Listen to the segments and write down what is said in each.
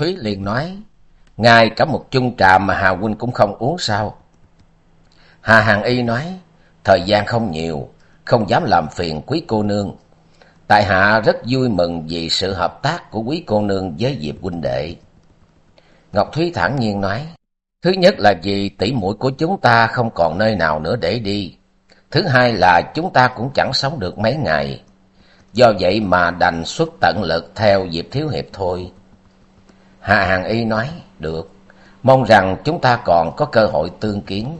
Thúy liền nói, ngay cả một chung trà mà Hà Huynh cũng không uống sao? Hà Hàng Y nói, thời gian không nhiều, không dám làm phiền quý cô nương. Tại hạ rất vui mừng vì sự hợp tác của quý cô nương với Diệp huynh đệ. Ngọc Thúy thản nhiên nói, thứ nhất là vì tỷ muội của chúng ta không còn nơi nào nữa để đi. Thứ hai là chúng ta cũng chẳng sống được mấy ngày. Do vậy mà đành xuất tận lực theo Diệp Thiếu Hiệp thôi. Hạ Hàng Y nói, được, mong rằng chúng ta còn có cơ hội tương kiến.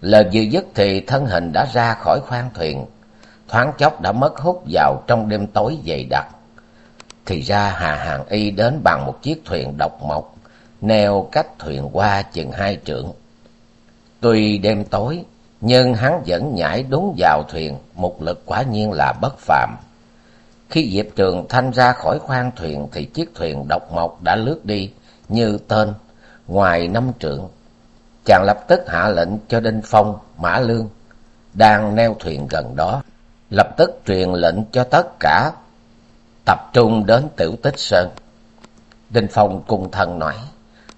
Lời vừa dứt thì thân hình đã ra khỏi khoang thuyền, thoáng chốc đã mất hút vào trong đêm tối dày đặc. Thì ra Hà Hàng Y đến bằng một chiếc thuyền độc mộc, neo cách thuyền qua chừng hai trượng. Tuy đêm tối, nhưng hắn vẫn nhảy đúng vào thuyền, một lực quả nhiên là bất phàm. Khi Diệp Trường Thanh ra khỏi khoang thuyền thì chiếc thuyền độc mộc đã lướt đi như tên ngoài năm trượng. Chàng lập tức hạ lệnh cho Đinh Phong, Mã Lương đang neo thuyền gần đó, lập tức truyền lệnh cho tất cả tập trung đến Tiểu Tích Sơn. Đinh Phong cung thân nói,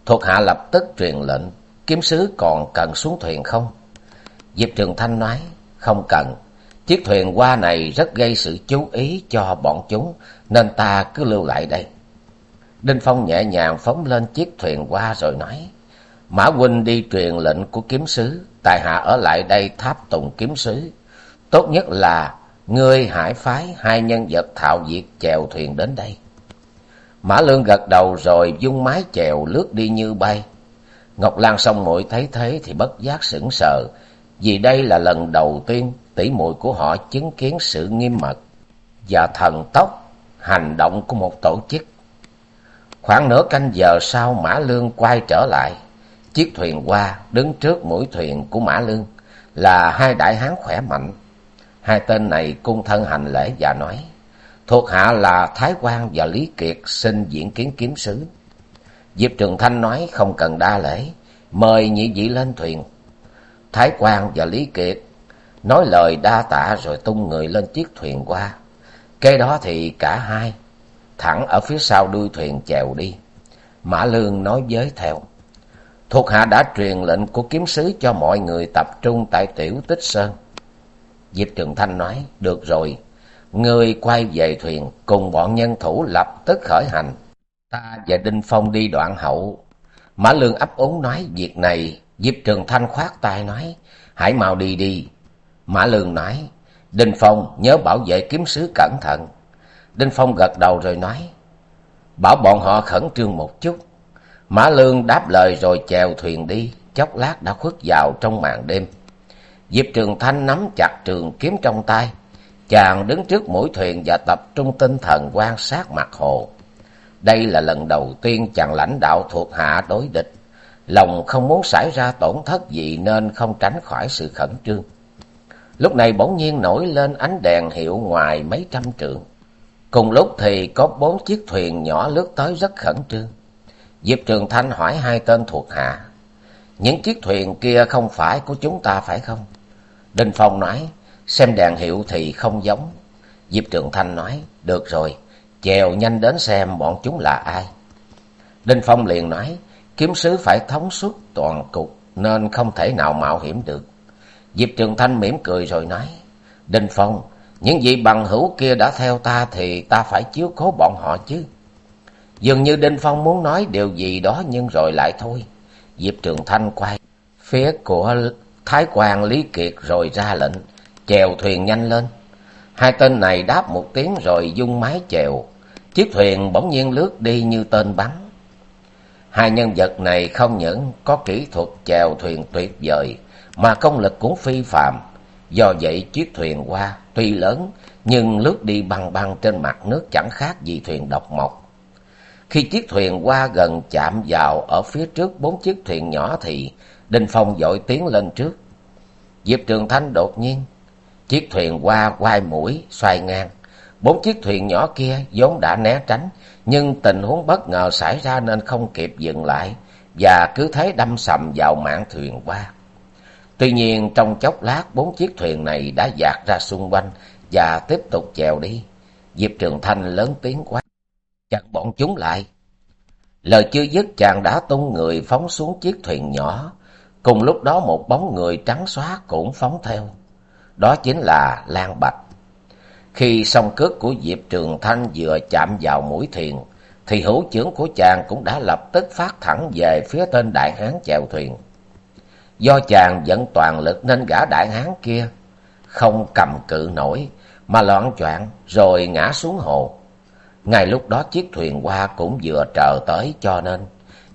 thuộc hạ lập tức truyền lệnh, kiếm sứ còn cần xuống thuyền không? Diệp Trường Thanh nói, không cần, Chiếc thuyền qua này rất gây sự chú ý cho bọn chúng, nên ta cứ lưu lại đây. Đinh Phong nhẹ nhàng phóng lên chiếc thuyền qua rồi nói, Mã huynh đi truyền lệnh của kiếm sứ, tài hạ ở lại đây tháp tùng kiếm sứ. Tốt nhất là ngươi hải phái hai nhân vật thạo diệt chèo thuyền đến đây. Mã Lương gật đầu rồi dung mái chèo lướt đi như bay. Ngọc Lan song muội thấy thế thì bất giác sững sờ, vì đây là lần đầu tiên tỷ muội của họ chứng kiến sự nghiêm mật và thần tốc hành động của một tổ chức. Khoảng nửa canh giờ sau Mã Lương quay trở lại, chiếc thuyền qua đứng trước mũi thuyền của Mã Lương là hai đại hán khỏe mạnh. Hai tên này cung thân hành lễ và nói, thuộc hạ là Thái Quang và Lý Kiệt xin diễn kiến kiếm sứ. Diệp Trường Thanh nói không cần đa lễ, mời nhị vị lên thuyền. Thái Quang và Lý Kiệt nói lời đa tạ rồi tung người lên chiếc thuyền qua. Kế đó thì cả hai thẳng ở phía sau đuôi thuyền chèo đi. Mã Lương nói với theo. Thuộc hạ đã truyền lệnh của kiếm sứ cho mọi người tập trung tại tiểu tích sơn. Diệp Trường Thanh nói, được rồi, người quay về thuyền cùng bọn nhân thủ lập tức khởi hành. Ta và Đinh Phong đi đoạn hậu. Mã Lương ấp úng nói việc này, Diệp Trường Thanh khoát tay nói, hãy mau đi đi, Mã Lương nói, Đinh Phong nhớ bảo vệ kiếm sứ cẩn thận. Đinh Phong gật đầu rồi nói, bảo bọn họ khẩn trương một chút. Mã Lương đáp lời rồi chèo thuyền đi, chốc lát đã khuất vào trong màn đêm. Diệp Trường Thanh nắm chặt trường kiếm trong tay, chàng đứng trước mũi thuyền và tập trung tinh thần quan sát mặt hồ. Đây là lần đầu tiên chàng lãnh đạo thuộc hạ đối địch, lòng không muốn xảy ra tổn thất gì nên không tránh khỏi sự khẩn trương. Lúc này bỗng nhiên nổi lên ánh đèn hiệu ngoài mấy trăm trượng. Cùng lúc thì có bốn chiếc thuyền nhỏ lướt tới rất khẩn trương. Diệp Trường Thanh hỏi hai tên thuộc hạ. Những chiếc thuyền kia không phải của chúng ta phải không? Đinh Phong nói, xem đèn hiệu thì không giống. Diệp Trường Thanh nói, được rồi, chèo nhanh đến xem bọn chúng là ai. Đinh Phong liền nói, kiếm sứ phải thống suốt toàn cục nên không thể nào mạo hiểm được. Diệp Trường Thanh mỉm cười rồi nói, Đinh Phong, những vị bằng hữu kia đã theo ta thì ta phải chiếu cố bọn họ chứ. Dường như Đinh Phong muốn nói điều gì đó nhưng rồi lại thôi. Diệp Trường Thanh quay phía của Thái quan Lý Kiệt rồi ra lệnh, chèo thuyền nhanh lên. Hai tên này đáp một tiếng rồi dung mái chèo, chiếc thuyền bỗng nhiên lướt đi như tên bắn. Hai nhân vật này không những có kỹ thuật chèo thuyền tuyệt vời, mà công lực cũng phi phạm. Do vậy chiếc thuyền qua tuy lớn nhưng lướt đi băng băng trên mặt nước chẳng khác gì thuyền độc mộc. Khi chiếc thuyền qua gần chạm vào ở phía trước bốn chiếc thuyền nhỏ thì Đinh Phong vội tiến lên trước. Diệp Trường Thanh đột nhiên, chiếc thuyền qua quay mũi, xoay ngang. Bốn chiếc thuyền nhỏ kia vốn đã né tránh, nhưng tình huống bất ngờ xảy ra nên không kịp dừng lại, và cứ thế đâm sầm vào mạn thuyền qua. Tuy nhiên trong chốc lát bốn chiếc thuyền này đã dạt ra xung quanh và tiếp tục chèo đi. Diệp Trường Thanh lớn tiếng quát. Chặn bọn chúng lại. Lời chưa dứt chàng đã tung người phóng xuống chiếc thuyền nhỏ. Cùng lúc đó một bóng người trắng xóa cũng phóng theo. Đó chính là Lan Bạch. Khi song cước của Diệp Trường Thanh vừa chạm vào mũi thuyền, thì hữu trưởng của chàng cũng đã lập tức phát thẳng về phía tên đại hán chèo thuyền. Do chàng dẫn toàn lực nên gã đại hán kia không cầm cự nổi, mà loạn choạng rồi ngã xuống hồ. Ngay lúc đó chiếc thuyền qua cũng vừa chờ tới cho nên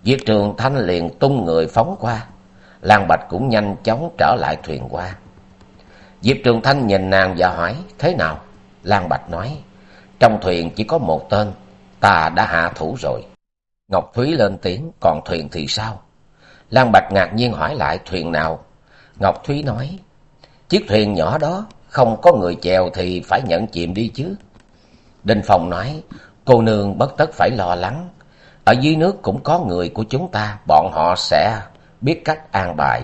Diệp Trường Thanh liền tung người phóng qua. Lan Bạch cũng nhanh chóng trở lại thuyền qua. Diệp Trường Thanh nhìn nàng và hỏi, thế nào? Lan Bạch nói, trong thuyền chỉ có một tên, ta đã hạ thủ rồi. Ngọc Thúy lên tiếng, còn thuyền thì sao? Lan Bạch ngạc nhiên hỏi lại thuyền nào? Ngọc Thúy nói, chiếc thuyền nhỏ đó, không có người chèo thì phải nhận chìm đi chứ. Đinh Phong nói, cô nương bất tất phải lo lắng. Ở dưới nước cũng có người của chúng ta, bọn họ sẽ biết cách an bài.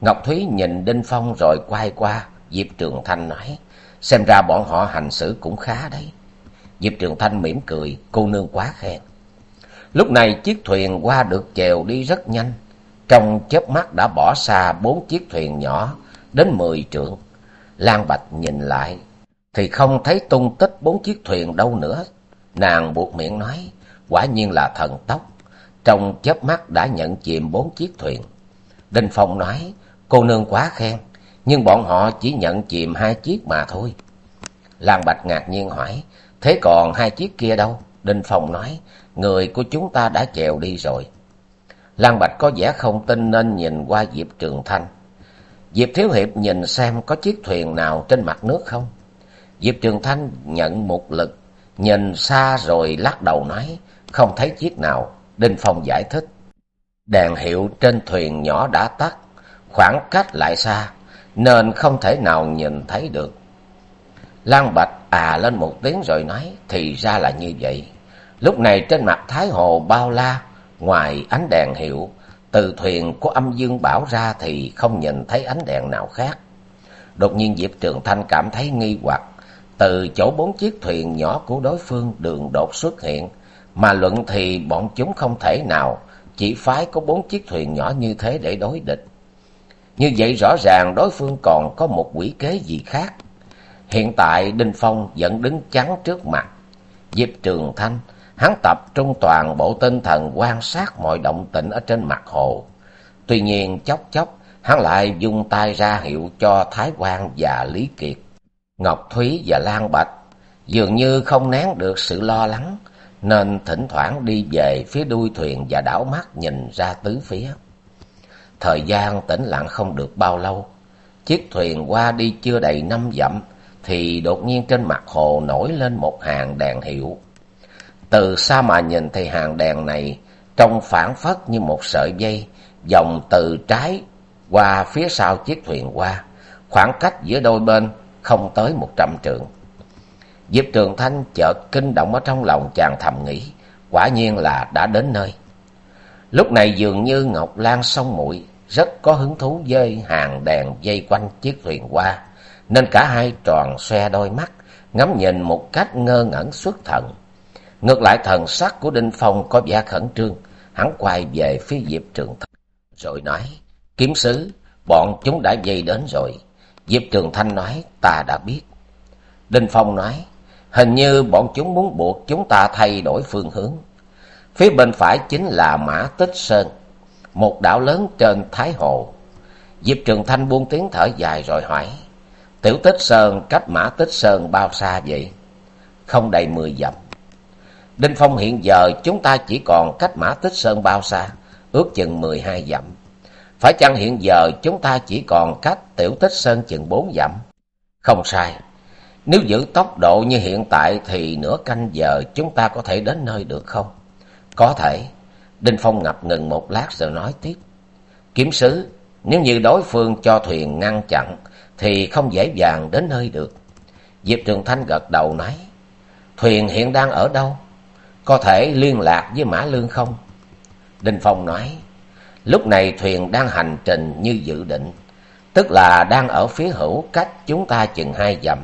Ngọc Thúy nhìn Đinh Phong rồi quay qua, Diệp Trường Thanh nói, xem ra bọn họ hành xử cũng khá đấy. Diệp Trường Thanh mỉm cười, cô nương quá khen. Lúc này chiếc thuyền qua được chèo đi rất nhanh, trong chớp mắt đã bỏ xa bốn chiếc thuyền nhỏ đến mười trượng. Lan Bạch nhìn lại, thì không thấy tung tích bốn chiếc thuyền đâu nữa. Nàng buộc miệng nói, quả nhiên là thần tốc. Trong chớp mắt đã nhận chìm bốn chiếc thuyền. Đinh Phong nói, cô nương quá khen, nhưng bọn họ chỉ nhận chìm hai chiếc mà thôi. Lan Bạch ngạc nhiên hỏi, thế còn hai chiếc kia đâu? Đinh Phong nói, người của chúng ta đã chèo đi rồi. Lan Bạch có vẻ không tin nên nhìn qua Diệp Trường Thanh. Diệp Thiếu Hiệp nhìn xem có chiếc thuyền nào trên mặt nước không? Diệp Trường Thanh nhận một lực, nhìn xa rồi lắc đầu nói, không thấy chiếc nào. Đinh Phong giải thích. Đèn hiệu trên thuyền nhỏ đã tắt, khoảng cách lại xa, nên không thể nào nhìn thấy được. Lan Bạch à lên một tiếng rồi nói, thì ra là như vậy. Lúc này trên mặt Thái Hồ bao la, ngoài ánh đèn hiệu, từ thuyền của âm dương bảo ra thì không nhìn thấy ánh đèn nào khác. Đột nhiên Diệp Trường Thanh cảm thấy nghi hoặc, từ chỗ bốn chiếc thuyền nhỏ của đối phương đường đột xuất hiện, mà luận thì bọn chúng không thể nào chỉ phái có bốn chiếc thuyền nhỏ như thế để đối địch. Như vậy rõ ràng đối phương còn có một quỷ kế gì khác. Hiện tại Đinh Phong vẫn đứng chắn trước mặt. Diệp Trường Thanh, hắn tập trung toàn bộ tinh thần quan sát mọi động tĩnh ở trên mặt hồ. Tuy nhiên chốc chốc, hắn lại dùng tay ra hiệu cho Thái Quang và Lý Kiệt. Ngọc Thúy và Lan Bạch dường như không nén được sự lo lắng, nên thỉnh thoảng đi về phía đuôi thuyền và đảo mắt nhìn ra tứ phía. Thời gian tĩnh lặng không được bao lâu, chiếc thuyền qua đi chưa đầy năm dặm, thì đột nhiên trên mặt hồ nổi lên một hàng đèn hiệu. Từ xa mà nhìn thì hàng đèn này trông phản phất như một sợi dây, dòng từ trái qua phía sau chiếc thuyền qua, khoảng cách giữa đôi bên không tới một trăm trượng. Diệp Trường Thanh chợt kinh động ở trong lòng chàng thầm nghĩ, quả nhiên là đã đến nơi. Lúc này dường như Ngọc Lan sông muội rất có hứng thú với hàng đèn dây quanh chiếc thuyền qua, nên cả hai tròn xoe đôi mắt, ngắm nhìn một cách ngơ ngẩn xuất thần. Ngược lại thần sắc của Đinh Phong có vẻ khẩn trương, hắn quay về phía Diệp Trường Thanh, rồi nói, kiếm sứ, bọn chúng đã dây đến rồi. Diệp Trường Thanh nói, ta đã biết. Đinh Phong nói, Hình như bọn chúng muốn buộc chúng ta thay đổi phương hướng. Phía bên phải chính là Mã Tích Sơn, một đảo lớn trên Thái Hồ. Diệp Trường Thanh buông tiếng thở dài rồi hỏi, Tiểu Tích Sơn cách Mã Tích Sơn bao xa vậy? Không đầy mười dặm. Đinh Phong hiện giờ chúng ta chỉ còn cách Mã Tích Sơn bao xa? Ước chừng mười hai dặm. Phải chăng hiện giờ chúng ta chỉ còn cách tiểu tích sơn chừng bốn dặm? Không sai. Nếu giữ tốc độ như hiện tại thì nửa canh giờ chúng ta có thể đến nơi được không? Có thể. Đinh Phong ngập ngừng một lát rồi nói tiếp. Kiếm sứ, nếu như đối phương cho thuyền ngăn chặn thì không dễ dàng đến nơi được. Diệp Trường Thanh gật đầu nói. Thuyền hiện đang ở đâu? Có thể liên lạc với Mã Lương không? Đinh Phong nói. Lúc này thuyền đang hành trình như dự định. Tức là đang ở phía hữu cách chúng ta chừng hai dặm.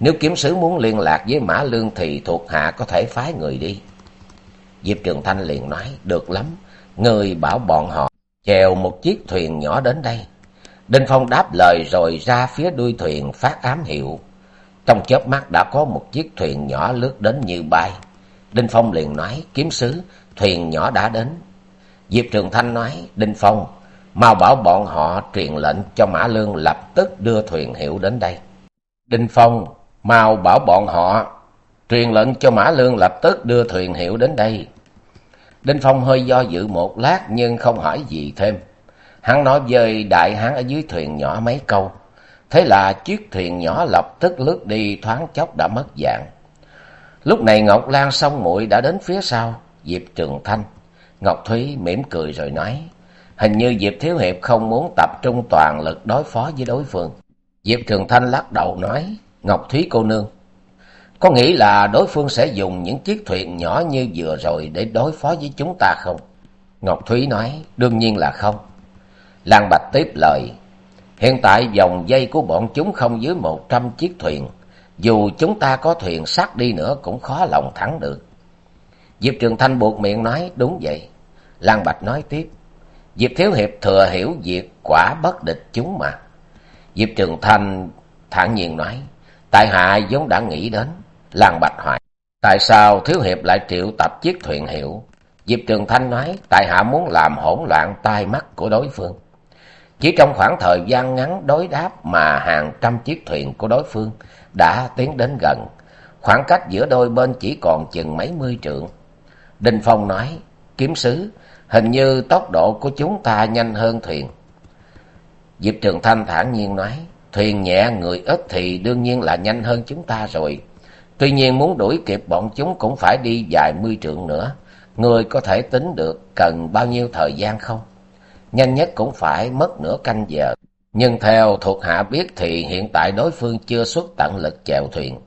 Nếu kiếm sứ muốn liên lạc với Mã Lương thì thuộc hạ có thể phái người đi. Diệp Trường Thanh liền nói, được lắm, người bảo bọn họ chèo một chiếc thuyền nhỏ đến đây. Đinh Phong đáp lời rồi ra phía đuôi thuyền phát ám hiệu. Trong chớp mắt đã có một chiếc thuyền nhỏ lướt đến như bay. Đinh Phong liền nói, kiếm sứ, thuyền nhỏ đã đến. Diệp Trường Thanh nói, Đinh Phong, mau bảo bọn họ truyền lệnh cho Mã Lương lập tức đưa thuyền hiệu đến đây. Đinh Phong, mau bảo bọn họ truyền lệnh cho Mã Lương lập tức đưa thuyền hiệu đến đây. Đinh Phong hơi do dự một lát nhưng không hỏi gì thêm. Hắn nói với đại hán ở dưới thuyền nhỏ mấy câu. Thế là chiếc thuyền nhỏ lập tức lướt đi thoáng chốc đã mất dạng. Lúc này Ngọc Lan song muội đã đến phía sau, Diệp Trường Thanh. Ngọc Thúy mỉm cười rồi nói, hình như Diệp Thiếu Hiệp không muốn tập trung toàn lực đối phó với đối phương. Diệp Trường Thanh lắc đầu nói, Ngọc Thúy cô nương, có nghĩ là đối phương sẽ dùng những chiếc thuyền nhỏ như vừa rồi để đối phó với chúng ta không? Ngọc Thúy nói, đương nhiên là không. Lan Bạch tiếp lời, hiện tại dòng dây của bọn chúng không dưới một trăm chiếc thuyền. Dù chúng ta có thuyền sắt đi nữa cũng khó lòng thắng được. Diệp Trường Thanh buộc miệng nói, đúng vậy. Lan Bạch nói tiếp, Diệp Thiếu Hiệp thừa hiểu việc quả bất địch chúng mà. Diệp Trường Thanh thản nhiên nói, tại hạ vốn đã nghĩ đến. Lan Bạch hỏi, tại sao Thiếu Hiệp lại triệu tập chiếc thuyền hiệu? Diệp Trường Thanh nói, tại hạ muốn làm hỗn loạn tai mắt của đối phương. Chỉ trong khoảng thời gian ngắn đối đáp mà hàng trăm chiếc thuyền của đối phương đã tiến đến gần. Khoảng cách giữa đôi bên chỉ còn chừng mấy mươi trượng. Đinh Phong nói, kiếm sứ, hình như tốc độ của chúng ta nhanh hơn thuyền. Diệp Trường Thanh thản nhiên nói, thuyền nhẹ người ít thì đương nhiên là nhanh hơn chúng ta rồi. Tuy nhiên muốn đuổi kịp bọn chúng cũng phải đi vài mươi trượng nữa. Người có thể tính được cần bao nhiêu thời gian không? Nhanh nhất cũng phải mất nửa canh giờ. Nhưng theo thuộc hạ biết thì hiện tại đối phương chưa xuất tận lực chèo thuyền.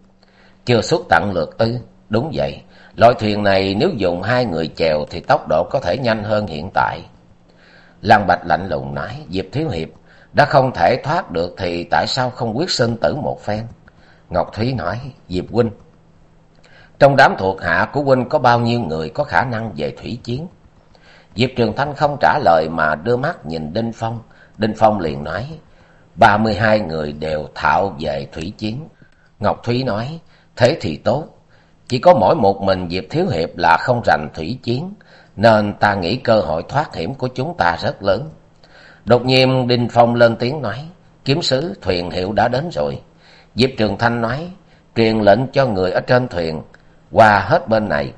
Chưa xuất tận lực ư? Đúng vậy. Loại thuyền này nếu dùng hai người chèo thì tốc độ có thể nhanh hơn hiện tại. Lăng Bạch lạnh lùng nói, Diệp Thiếu Hiệp, đã không thể thoát được thì tại sao không quyết sinh tử một phen? Ngọc Thúy nói, Diệp Huynh, trong đám thuộc hạ của huynh có bao nhiêu người có khả năng về thủy chiến? Diệp Trường Thanh không trả lời mà đưa mắt nhìn Đinh Phong. Đinh Phong liền nói, ba mươi hai người đều thạo về thủy chiến. Ngọc Thúy nói, thế thì tốt. Chỉ có mỗi một mình Diệp Thiếu Hiệp là không rành thủy chiến, nên ta nghĩ cơ hội thoát hiểm của chúng ta rất lớn. Đột nhiên Đinh Phong lên tiếng nói, kiếm sứ thuyền hiệu đã đến rồi. Diệp Trường Thanh nói, truyền lệnh cho người ở trên thuyền, qua hết bên này.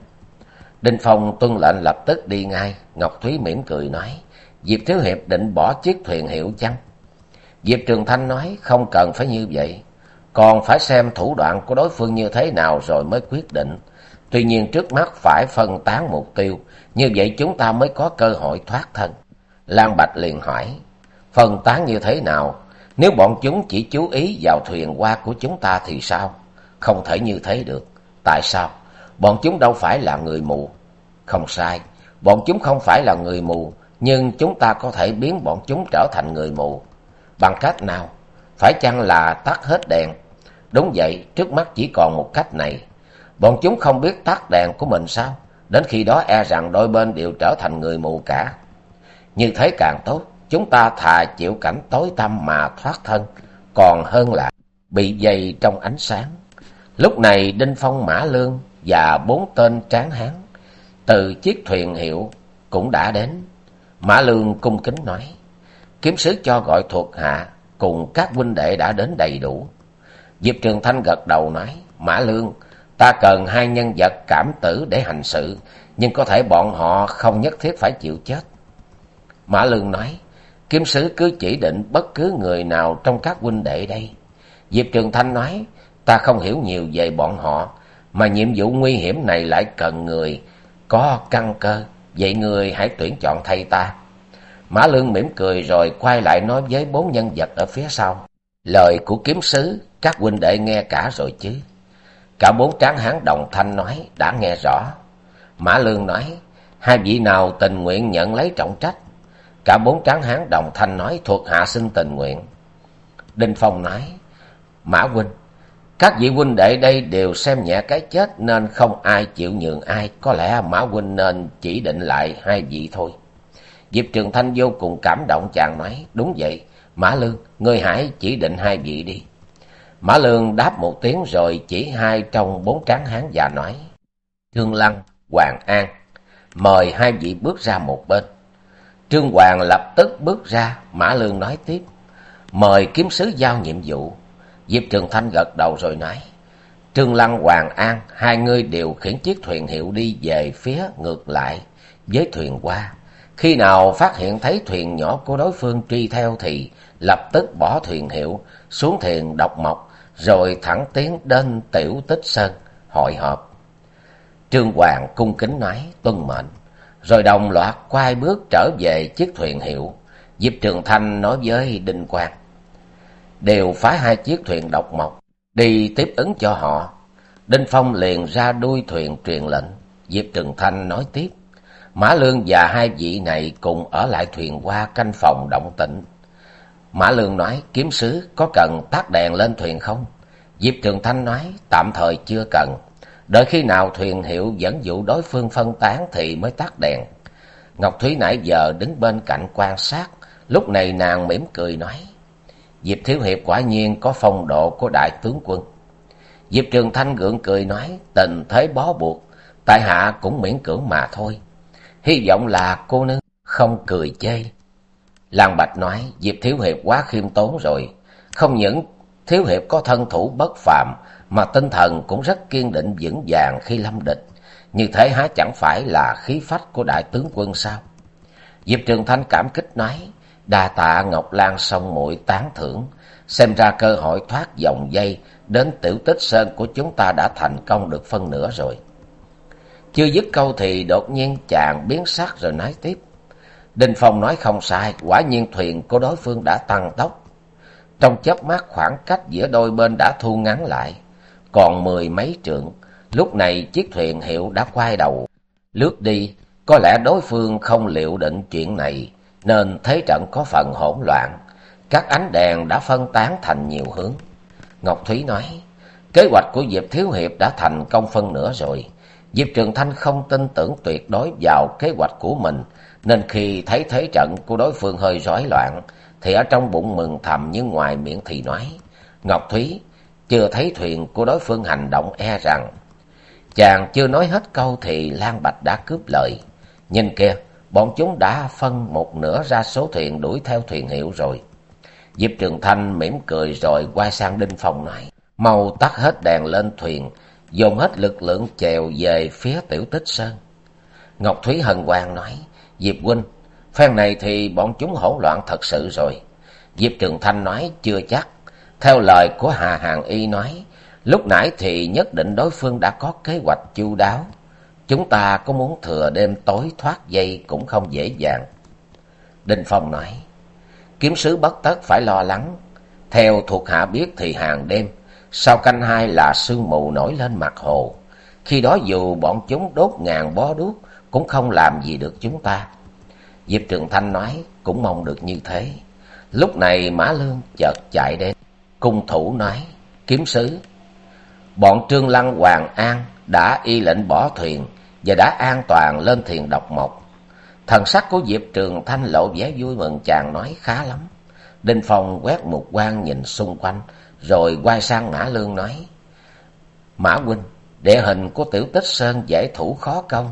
Đinh Phong tuân lệnh lập tức đi ngay, Ngọc Thúy mỉm cười nói, Diệp Thiếu Hiệp định bỏ chiếc thuyền hiệu chăng? Diệp Trường Thanh nói, không cần phải như vậy, còn phải xem thủ đoạn của đối phương như thế nào rồi mới quyết định. Tuy nhiên trước mắt phải phân tán mục tiêu, như vậy chúng ta mới có cơ hội thoát thân. Lan Bạch liền hỏi, phân tán như thế nào? Nếu bọn chúng chỉ chú ý vào thuyền qua của chúng ta thì sao? Không thể như thế được. Tại sao? Bọn chúng đâu phải là người mù. Không sai, bọn chúng không phải là người mù, nhưng chúng ta có thể biến bọn chúng trở thành người mù. Bằng cách nào? Phải chăng là tắt hết đèn? Đúng vậy, trước mắt chỉ còn một cách này. Bọn chúng không biết tắt đèn của mình sao? Đến khi đó e rằng đôi bên đều trở thành người mù cả. Như thế càng tốt, chúng ta thà chịu cảnh tối tăm mà thoát thân, còn hơn là bị dày trong ánh sáng. Lúc này Đinh Phong Mã Lương và bốn tên tráng hán từ chiếc thuyền hiệu cũng đã đến. Mã Lương cung kính nói, kiếm sứ cho gọi thuộc hạ cùng các huynh đệ đã đến đầy đủ. Diệp Trường Thanh gật đầu nói, Mã Lương, ta cần hai nhân vật cảm tử để hành sự, nhưng có thể bọn họ không nhất thiết phải chịu chết. Mã Lương nói, Kiếm sứ cứ chỉ định bất cứ người nào trong các huynh đệ đây. Diệp Trường Thanh nói, ta không hiểu nhiều về bọn họ, mà nhiệm vụ nguy hiểm này lại cần người có căn cơ, vậy người hãy tuyển chọn thay ta. Mã Lương mỉm cười rồi quay lại nói với bốn nhân vật ở phía sau. Lời của kiếm sứ, các huynh đệ nghe cả rồi chứ. Cả bốn tráng hán đồng thanh nói, đã nghe rõ. Mã Lương nói, hai vị nào tình nguyện nhận lấy trọng trách. Cả bốn tráng hán đồng thanh nói thuộc hạ sinh tình nguyện. Đinh Phong nói, Mã huynh, các vị huynh đệ đây đều xem nhẹ cái chết nên không ai chịu nhường ai. Có lẽ Mã huynh nên chỉ định lại hai vị thôi. Diệp Trường Thanh vô cùng cảm động chàng nói, đúng vậy, Mã Lương, ngươi hãy chỉ định hai vị đi. Mã Lương đáp một tiếng rồi chỉ hai trong bốn tráng hán già nói, Trương Lăng, Hoàng An, mời hai vị bước ra một bên. Trương Hoàng lập tức bước ra, Mã Lương nói tiếp, mời kiếm sứ giao nhiệm vụ. Diệp Trường Thanh gật đầu rồi nói, Trương Lăng, Hoàng An, hai người đều khiển chiếc thuyền hiệu đi về phía ngược lại với thuyền qua. Khi nào phát hiện thấy thuyền nhỏ của đối phương truy theo thì lập tức bỏ thuyền hiệu xuống thuyền độc mộc rồi thẳng tiến đến tiểu tích sơn hội họp. Trương Hoàng cung kính nói tuân mệnh, rồi đồng loạt quay bước trở về chiếc thuyền hiệu. Diệp Trường Thanh nói với Đinh Quang, đều phái hai chiếc thuyền độc mộc đi tiếp ứng cho họ. Đinh Phong liền ra đuôi thuyền truyền lệnh. Diệp Trường Thanh nói tiếp, Mã Lương và hai vị này cùng ở lại thuyền qua canh phòng động tĩnh. Mã Lương nói, kiếm sứ có cần tắt đèn lên thuyền không? Diệp Trường Thanh nói, tạm thời chưa cần. Đợi khi nào thuyền hiệu dẫn dụ đối phương phân tán thì mới tắt đèn. Ngọc Thúy nãy giờ đứng bên cạnh quan sát, lúc này nàng mỉm cười nói. Diệp Thiếu Hiệp quả nhiên có phong độ của đại tướng quân. Diệp Trường Thanh gượng cười nói, tình thế bó buộc, tại hạ cũng miễn cưỡng mà thôi. Hy vọng là cô nương không cười chê. Lan Bạch nói, Diệp Thiếu Hiệp quá khiêm tốn rồi. Không những Thiếu Hiệp có thân thủ bất phàm, mà tinh thần cũng rất kiên định vững vàng khi lâm địch. Như thế há chẳng phải là khí phách của đại tướng quân sao? Diệp Trường Thanh cảm kích nói, đa tạ Ngọc Lan xong muội tán thưởng, xem ra cơ hội thoát dòng dây đến tiểu tích sơn của chúng ta đã thành công được phân nửa rồi. Chưa dứt câu thì đột nhiên chàng biến sắc rồi nói tiếp. Đinh Phong nói không sai, quả nhiên thuyền của đối phương đã tăng tốc. Trong chớp mắt khoảng cách giữa đôi bên đã thu ngắn lại, còn mười mấy trượng. Lúc này chiếc thuyền hiệu đã quay đầu, lướt đi. Có lẽ đối phương không liệu định chuyện này, nên thế trận có phần hỗn loạn. Các ánh đèn đã phân tán thành nhiều hướng. Ngọc Thúy nói, kế hoạch của Diệp Thiếu Hiệp đã thành công phân nửa rồi. Diệp Trường Thanh không tin tưởng tuyệt đối vào kế hoạch của mình, nên khi thấy thế trận của đối phương hơi rối loạn, thì ở trong bụng mừng thầm nhưng ngoài miệng thì nói, Ngọc Thúy chưa thấy thuyền của đối phương hành động e rằng. Chàng chưa nói hết câu thì Lan Bạch đã cướp lời. Nhìn kia bọn chúng đã phân một nửa ra số thuyền đuổi theo thuyền hiệu rồi. Diệp Trường Thanh mỉm cười rồi quay sang Đinh Phong nói, mau tắt hết đèn lên thuyền, dồn hết lực lượng chèo về phía tiểu tích sơn. Ngọc Thúy hân hoan nói, Diệp huynh, phen này thì bọn chúng hỗn loạn thật sự rồi. Diệp Trường Thanh nói, chưa chắc. Theo lời của Hà Hàng Y nói, lúc nãy thì nhất định đối phương đã có kế hoạch chu đáo. Chúng ta có muốn thừa đêm tối thoát dây cũng không dễ dàng. Đinh Phong nói, kiếm sứ bất tất phải lo lắng. Theo thuộc hạ biết thì hàng đêm, sau canh hai là sương mù nổi lên mặt hồ. Khi đó dù bọn chúng đốt ngàn bó đuốc cũng không làm gì được chúng ta. Diệp Trường Thanh nói cũng mong được như thế. Lúc này Mã Lương chợt chạy đến. Cung thủ nói, kiếm sứ. Bọn Trương Lăng Hoàng An đã y lệnh bỏ thuyền và đã an toàn lên thuyền độc mộc. Thần sắc của Diệp Trường Thanh lộ vẻ vui mừng chàng nói khá lắm. Đinh Phong quét một quan nhìn xung quanh, rồi quay sang Mã Lương nói. Mã huynh, địa hình của tiểu tích sơn dễ thủ khó công,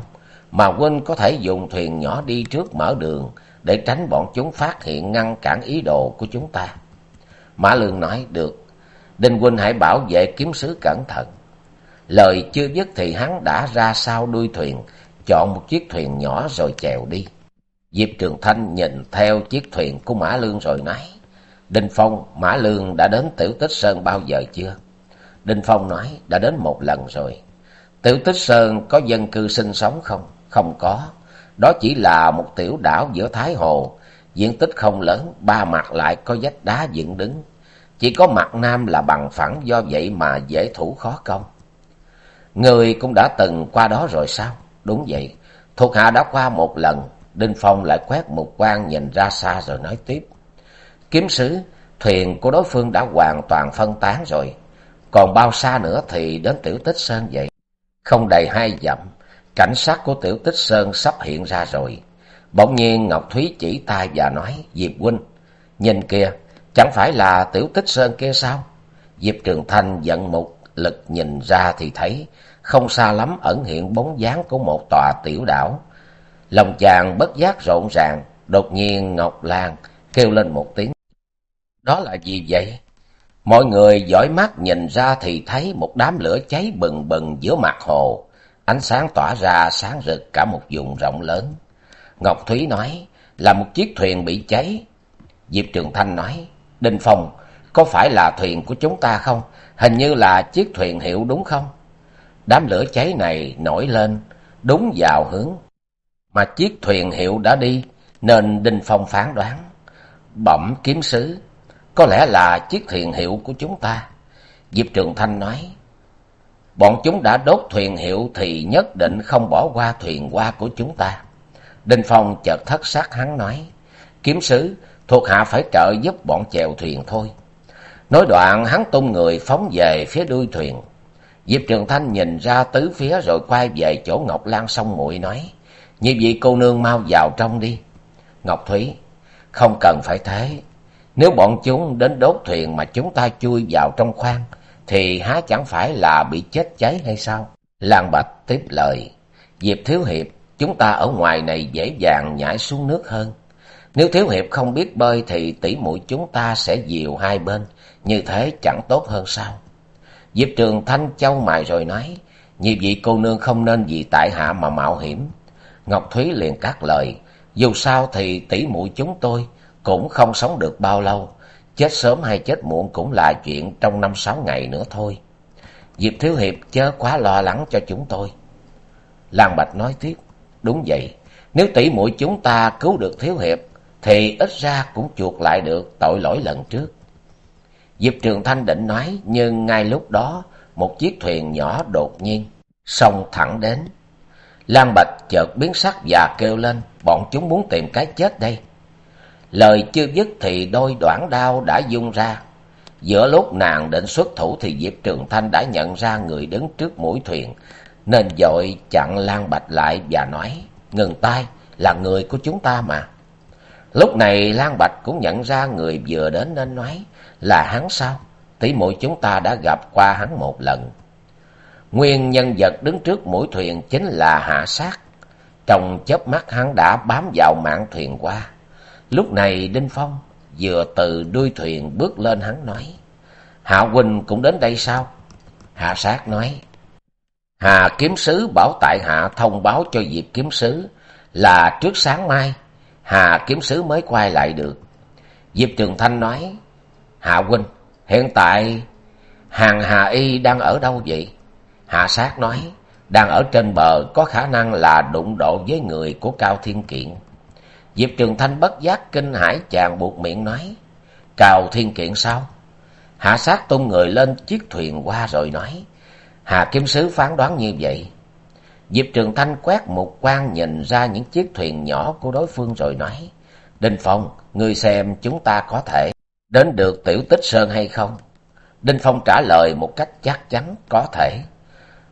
mà huynh có thể dùng thuyền nhỏ đi trước mở đường để tránh bọn chúng phát hiện ngăn cản ý đồ của chúng ta. Mã Lương nói, được, Đinh huynh hãy bảo vệ kiếm sứ cẩn thận. Lời chưa dứt thì hắn đã ra sau đuôi thuyền, chọn một chiếc thuyền nhỏ rồi chèo đi. Diệp Trường Thanh nhìn theo chiếc thuyền của Mã Lương rồi nói. Đinh Phong, Mã Lương đã đến Tiểu Tích Sơn bao giờ chưa? Đinh Phong nói, đã đến một lần rồi. Tiểu Tích Sơn có dân cư sinh sống không? Không có. Đó chỉ là một tiểu đảo giữa Thái Hồ. Diện tích không lớn, ba mặt lại có vách đá dựng đứng. Chỉ có mặt nam là bằng phẳng do vậy mà dễ thủ khó công. Người cũng đã từng qua đó rồi sao? Đúng vậy. Thuộc hạ đã qua một lần. Đinh Phong lại quét một quan nhìn ra xa rồi nói tiếp. Kiếm sứ, thuyền của đối phương đã hoàn toàn phân tán rồi. Còn bao xa nữa thì đến Tiểu Tích Sơn vậy? Không đầy hai dặm, cảnh sát của Tiểu Tích Sơn sắp hiện ra rồi. Bỗng nhiên Ngọc Thúy chỉ tay và nói, Diệp huynh, nhìn kìa, chẳng phải là Tiểu Tích Sơn kia sao? Diệp Trường Thanh giận một lực nhìn ra thì thấy, không xa lắm ẩn hiện bóng dáng của một tòa tiểu đảo. Lòng chàng bất giác rộn ràng, đột nhiên Ngọc Lan kêu lên một tiếng. Đó là gì vậy? Mọi người dõi mắt nhìn ra thì thấy một đám lửa cháy bừng bừng giữa mặt hồ. Ánh sáng tỏa ra sáng rực cả một vùng rộng lớn. Ngọc Thúy nói là một chiếc thuyền bị cháy. Diệp Trường Thanh nói, Đinh Phong, có phải là thuyền của chúng ta không? Hình như là chiếc thuyền hiệu đúng không? Đám lửa cháy này nổi lên, đúng vào hướng. Mà chiếc thuyền hiệu đã đi, nên Đinh Phong phán đoán. Bẩm kiếm sứ, có lẽ là chiếc thuyền hiệu của chúng ta. Diệp Trường Thanh nói, bọn chúng đã đốt thuyền hiệu thì nhất định không bỏ qua thuyền qua của chúng ta. Đinh Phong chợt thất sắc hắn nói, kiếm sứ, thuộc hạ phải trợ giúp bọn chèo thuyền thôi. Nói đoạn hắn tung người phóng về phía đuôi thuyền. Diệp Trường Thanh nhìn ra tứ phía rồi quay về chỗ Ngọc Lan sông muội nói, như vậy cô nương mau vào trong đi. Ngọc Thúy, không cần phải thế, nếu bọn chúng đến đốt thuyền mà chúng ta chui vào trong khoang, thì há chẳng phải là bị chết cháy hay sao? Lan Bạch tiếp lời, Diệp Thiếu Hiệp, chúng ta ở ngoài này dễ dàng nhảy xuống nước hơn. Nếu Thiếu Hiệp không biết bơi thì tỷ muội chúng ta sẽ dìu hai bên, như thế chẳng tốt hơn sao? Diệp Trường Thanh châu mày rồi nói, như vị cô nương không nên vì tại hạ mà mạo hiểm. Ngọc Thúy liền cắt lời, dù sao thì tỷ muội chúng tôi cũng không sống được bao lâu. Chết sớm hay chết muộn cũng là chuyện trong năm sáu ngày nữa thôi. Diệp Thiếu Hiệp chớ quá lo lắng cho chúng tôi. Lan Bạch nói tiếp, đúng vậy, nếu tỷ muội chúng ta cứu được Thiếu Hiệp, thì ít ra cũng chuộc lại được tội lỗi lần trước. Diệp Trường Thanh định nói, nhưng ngay lúc đó, một chiếc thuyền nhỏ đột nhiên, xông thẳng đến. Lan Bạch chợt biến sắc và kêu lên, bọn chúng muốn tìm cái chết đây. Lời chưa dứt thì đôi đoạn đao đã dung ra. Giữa lúc nàng định xuất thủ thì Diệp Trường Thanh đã nhận ra người đứng trước mũi thuyền, nên dội chặn Lan Bạch lại và nói, ngừng tay, là người của chúng ta mà. Lúc này Lan Bạch cũng nhận ra người vừa đến nên nói, là hắn sao? Tỷ muội chúng ta đã gặp qua hắn một lần. Nguyên nhân vật đứng trước mũi thuyền chính là hạ sát. Trong chớp mắt hắn đã bám vào mạng thuyền qua. Lúc này Đinh Phong vừa từ đuôi thuyền bước lên hắn nói. Hạ Huynh cũng đến đây sao? Hạ sát nói. Hà kiếm sứ bảo tại hạ thông báo cho Diệp kiếm sứ là trước sáng mai Hà kiếm sứ mới quay lại được. Diệp Trường Thanh nói. Hạ Huynh, hiện tại hàng Hà Y đang ở đâu vậy? Hạ sát nói. Đang ở trên bờ có khả năng là đụng độ với người của Cao Thiên Kiện. Diệp Trường Thanh bất giác kinh hãi chàng buộc miệng nói. Cao thiên kiện sao? Hạ sát tung người lên chiếc thuyền qua rồi nói. Hà Kim Sứ phán đoán như vậy. Diệp Trường Thanh quét một quan nhìn ra những chiếc thuyền nhỏ của đối phương rồi nói. Đinh Phong, ngươi xem chúng ta có thể đến được tiểu tích sơn hay không? Đinh Phong trả lời một cách chắc chắn có thể.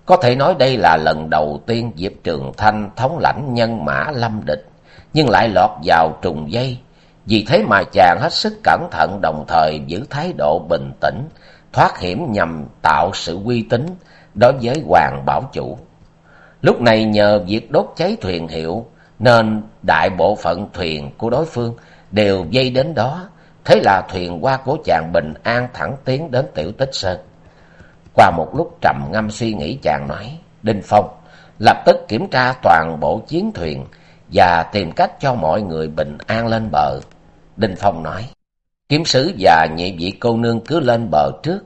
Có thể nói đây là lần đầu tiên Diệp Trường Thanh thống lãnh nhân mã lâm địch nhưng lại lọt vào trùng dây. Vì thế mà chàng hết sức cẩn thận đồng thời giữ thái độ bình tĩnh, thoát hiểm nhằm tạo sự uy tín đối với Hoàng Bảo Chủ. Lúc này nhờ việc đốt cháy thuyền hiệu, nên đại bộ phận thuyền của đối phương đều dây đến đó. Thế là thuyền qua của chàng bình an thẳng tiến đến tiểu tích sơn. Qua một lúc trầm ngâm suy nghĩ chàng nói, Đinh Phong, lập tức kiểm tra toàn bộ chiến thuyền, và tìm cách cho mọi người bình an lên bờ. Đinh Phong nói, kiếm sứ và nhị vị cô nương cứ lên bờ trước,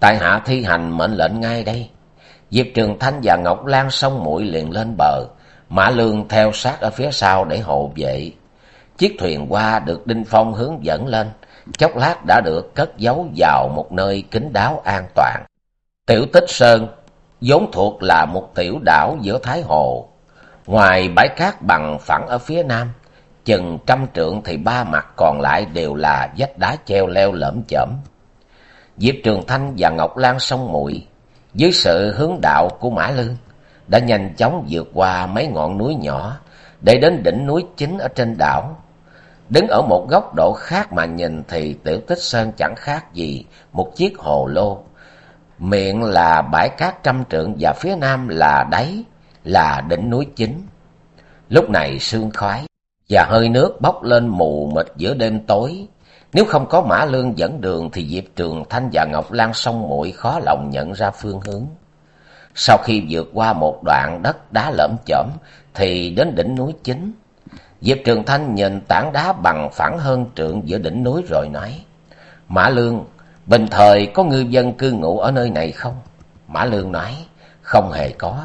tại hạ thi hành mệnh lệnh ngay đây. Diệp Trường Thanh và Ngọc Lan song mũi liền lên bờ, Mã Lương theo sát ở phía sau để hộ vệ. Chiếc thuyền qua được Đinh Phong hướng dẫn lên, chốc lát đã được cất giấu vào một nơi kín đáo an toàn. Tiểu Tích Sơn vốn thuộc là một tiểu đảo giữa Thái Hồ. Ngoài bãi cát bằng phẳng ở phía nam, chừng trăm trượng thì ba mặt còn lại đều là vách đá treo leo lởm chởm. Diệp Trường Thanh và Ngọc Lan sông muội dưới sự hướng đạo của Mã Lương đã nhanh chóng vượt qua mấy ngọn núi nhỏ để đến đỉnh núi chính ở trên đảo. Đứng ở một góc độ khác mà nhìn thì Tiểu Tích Sơn chẳng khác gì một chiếc hồ lô. Miệng là bãi cát trăm trượng và phía nam là đáy, là đỉnh núi chính. Lúc này sương khói và hơi nước bốc lên mù mịt giữa đêm tối. Nếu không có Mã Lương dẫn đường thì Diệp Trường Thanh và Ngọc Lan sông muội khó lòng nhận ra phương hướng. Sau khi vượt qua một đoạn đất đá lởm chởm thì đến đỉnh núi chính. Diệp Trường Thanh nhìn tảng đá bằng phẳng hơn trượng giữa đỉnh núi rồi nói. Mã Lương, bình thời có ngư dân cư ngụ ở nơi này không? Mã Lương nói, không hề có.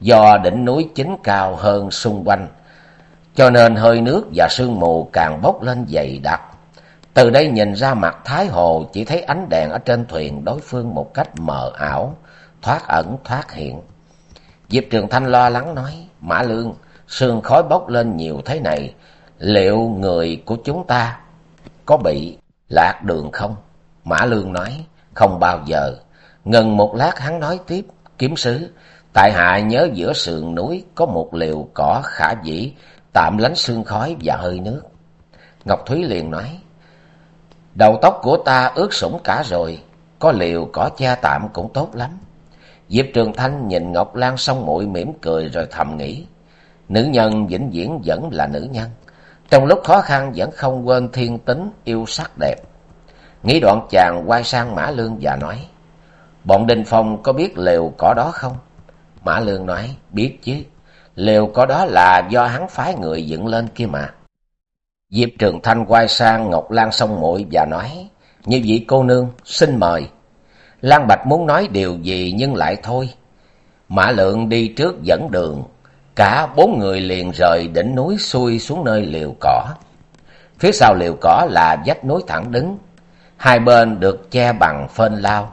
Do đỉnh núi chính cao hơn xung quanh, cho nên hơi nước và sương mù càng bốc lên dày đặc. Từ đây nhìn ra mặt Thái Hồ chỉ thấy ánh đèn ở trên thuyền đối phương một cách mờ ảo, thoát ẩn thoát hiện. Diệp Trường Thanh lo lắng nói, Mã Lương, sương khói bốc lên nhiều thế này, liệu người của chúng ta có bị lạc đường không? Mã Lương nói, không bao giờ. Ngừng một lát hắn nói tiếp, kiếm sứ, tại hạ nhớ giữa sườn núi có một liều cỏ khả dĩ, tạm lánh sương khói và hơi nước. Ngọc Thúy liền nói, đầu tóc của ta ướt sũng cả rồi, có liều cỏ che tạm cũng tốt lắm. Diệp Trường Thanh nhìn Ngọc Lan xong mũi mỉm cười rồi thầm nghĩ, nữ nhân vĩnh viễn vẫn là nữ nhân, trong lúc khó khăn vẫn không quên thiên tính yêu sắc đẹp. Nghĩ đoạn chàng quay sang Mã Lương và nói, bọn Đinh Phong có biết lều cỏ đó không? Mã Lương nói, biết chứ, lều cỏ đó là do hắn phái người dựng lên kia mà. Diệp Trường Thanh quay sang Ngọc Lan sông muội và nói, như vị cô nương, xin mời. Lan Bạch muốn nói điều gì nhưng lại thôi. Mã Lượng đi trước dẫn đường, cả bốn người liền rời đỉnh núi xuôi xuống nơi liều cỏ. Phía sau liều cỏ là vách núi thẳng đứng, hai bên được che bằng phên lao.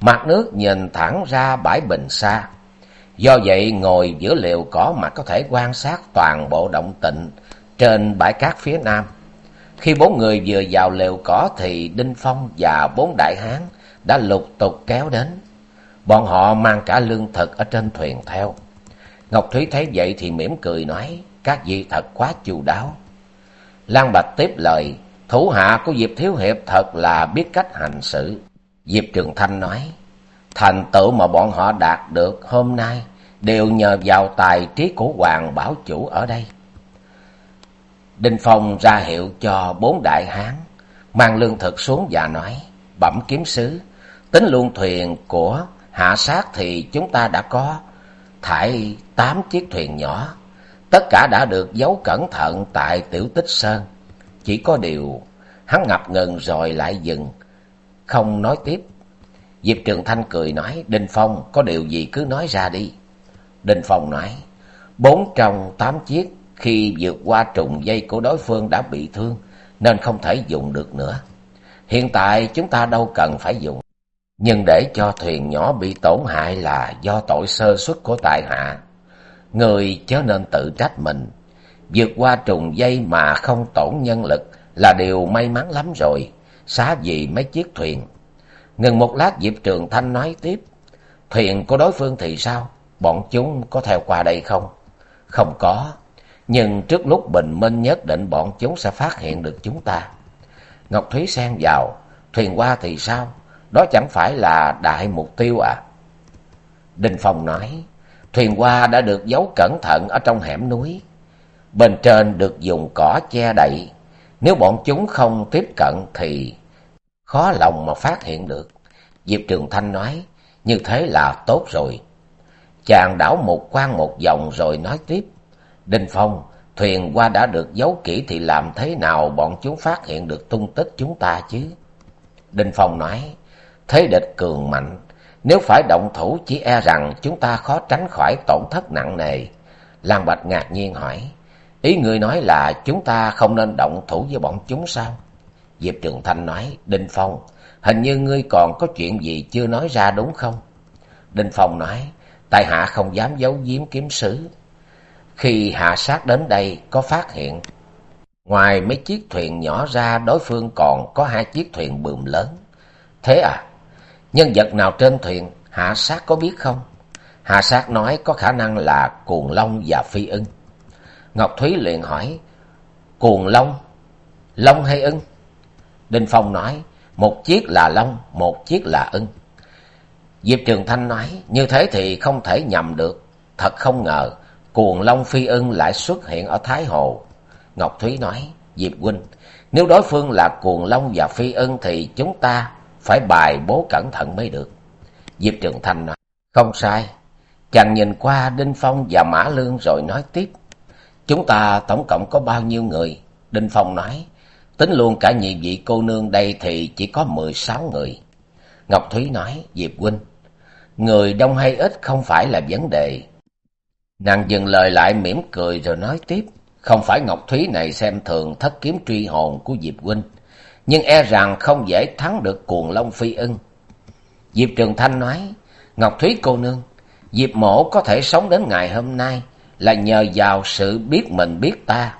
Mặt nước nhìn thẳng ra bãi bình xa. Do vậy ngồi giữa liều cỏ mà có thể quan sát toàn bộ động tịnh trên bãi cát phía nam. Khi bốn người vừa vào lều cỏ thì Đinh Phong và bốn đại hán đã lục tục kéo đến. Bọn họ mang cả lương thực ở trên thuyền theo. Ngọc Thúy thấy vậy thì mỉm cười nói, các vị thật quá chu đáo. Lan Bạch tiếp lời, thủ hạ của Diệp Thiếu Hiệp thật là biết cách hành xử. Diệp Trường Thanh nói, thành tựu mà bọn họ đạt được hôm nay đều nhờ vào tài trí của Hoàng Bảo Chủ ở đây. Đinh Phong ra hiệu cho bốn đại hán, mang lương thực xuống và nói, bẩm kiếm sứ, Tính luôn thuyền của hạ sát thì chúng ta đã có thải tám chiếc thuyền nhỏ. Tất cả đã được giấu cẩn thận tại tiểu tích sơn. Chỉ có điều hắn ngập ngừng rồi lại dừng, không nói tiếp. Diệp Trường Thanh cười nói, Đinh Phong có điều gì cứ nói ra đi. Đinh Phong nói, bốn trong tám chiếc khi vượt qua trùng dây của đối phương đã bị thương nên không thể dùng được nữa. Hiện tại chúng ta đâu cần phải dùng. Nhưng để cho thuyền nhỏ bị tổn hại là do tội sơ xuất của tại hạ. Người chớ nên tự trách mình. Vượt qua trùng dây mà không tổn nhân lực là điều may mắn lắm rồi. Xá gì mấy chiếc thuyền. Ngừng một lát Diệp Trường Thanh nói tiếp. Thuyền của đối phương thì sao? Bọn chúng có theo qua đây không? Không có. Nhưng trước lúc bình minh nhất định bọn chúng sẽ phát hiện được chúng ta. Ngọc Thúy xen vào. Thuyền qua thì sao? Đó chẳng phải là đại mục tiêu à? Đinh Phong nói, thuyền hoa đã được giấu cẩn thận ở trong hẻm núi. Bên trên được dùng cỏ che đậy. Nếu bọn chúng không tiếp cận thì khó lòng mà phát hiện được. Diệp Trường Thanh nói, như thế là tốt rồi. Chàng đảo một quan một vòng rồi nói tiếp. Đinh Phong, thuyền qua đã được giấu kỹ thì làm thế nào bọn chúng phát hiện được tung tích chúng ta chứ? Đinh Phong nói, thế địch cường mạnh, nếu phải động thủ chỉ e rằng chúng ta khó tránh khỏi tổn thất nặng nề. Lan Bạch ngạc nhiên hỏi, ý người nói là chúng ta không nên động thủ với bọn chúng sao? Diệp Trường Thanh nói, Đinh Phong, hình như ngươi còn có chuyện gì chưa nói ra đúng không? Đinh Phong nói, tại hạ không dám giấu giếm kiếm sứ. Khi hạ sát đến đây có phát hiện, ngoài mấy chiếc thuyền nhỏ ra đối phương còn có hai chiếc thuyền bườm lớn. Thế à, nhân vật nào trên thuyền hạ sát có biết không? Hạ sát nói có khả năng là Cuồng Long và Phi ưng. Ngọc Thúy liền hỏi, Cuồng Long, Long hay ưng? Đinh Phong nói, một chiếc là Long, một chiếc là ưng. Diệp Trường Thanh nói, như thế thì không thể nhầm được. Thật không ngờ, cuồng long phi ưng lại xuất hiện ở Thái Hồ. Ngọc Thúy nói, Diệp Huynh, nếu đối phương là cuồng long và phi ưng thì chúng ta phải bài bố cẩn thận mới được. Diệp Trường Thanh nói, không sai. Chàng nhìn qua Đinh Phong và Mã Lương rồi nói tiếp. Chúng ta tổng cộng có bao nhiêu người? Đinh Phong nói, tính luôn cả nhị vị cô nương đây thì chỉ có mười sáu người. Ngọc Thúy nói, Diệp Huynh, người đông hay ít không phải là vấn đề. Nàng dừng lời lại mỉm cười rồi nói tiếp, không phải Ngọc Thúy này xem thường thất kiếm truy hồn của Diệp Huynh, nhưng e rằng không dễ thắng được cuồng long phi ưng. Diệp Trường Thanh nói, Ngọc Thúy cô nương, Diệp mổ có thể sống đến ngày hôm nay là nhờ vào sự biết mình biết ta.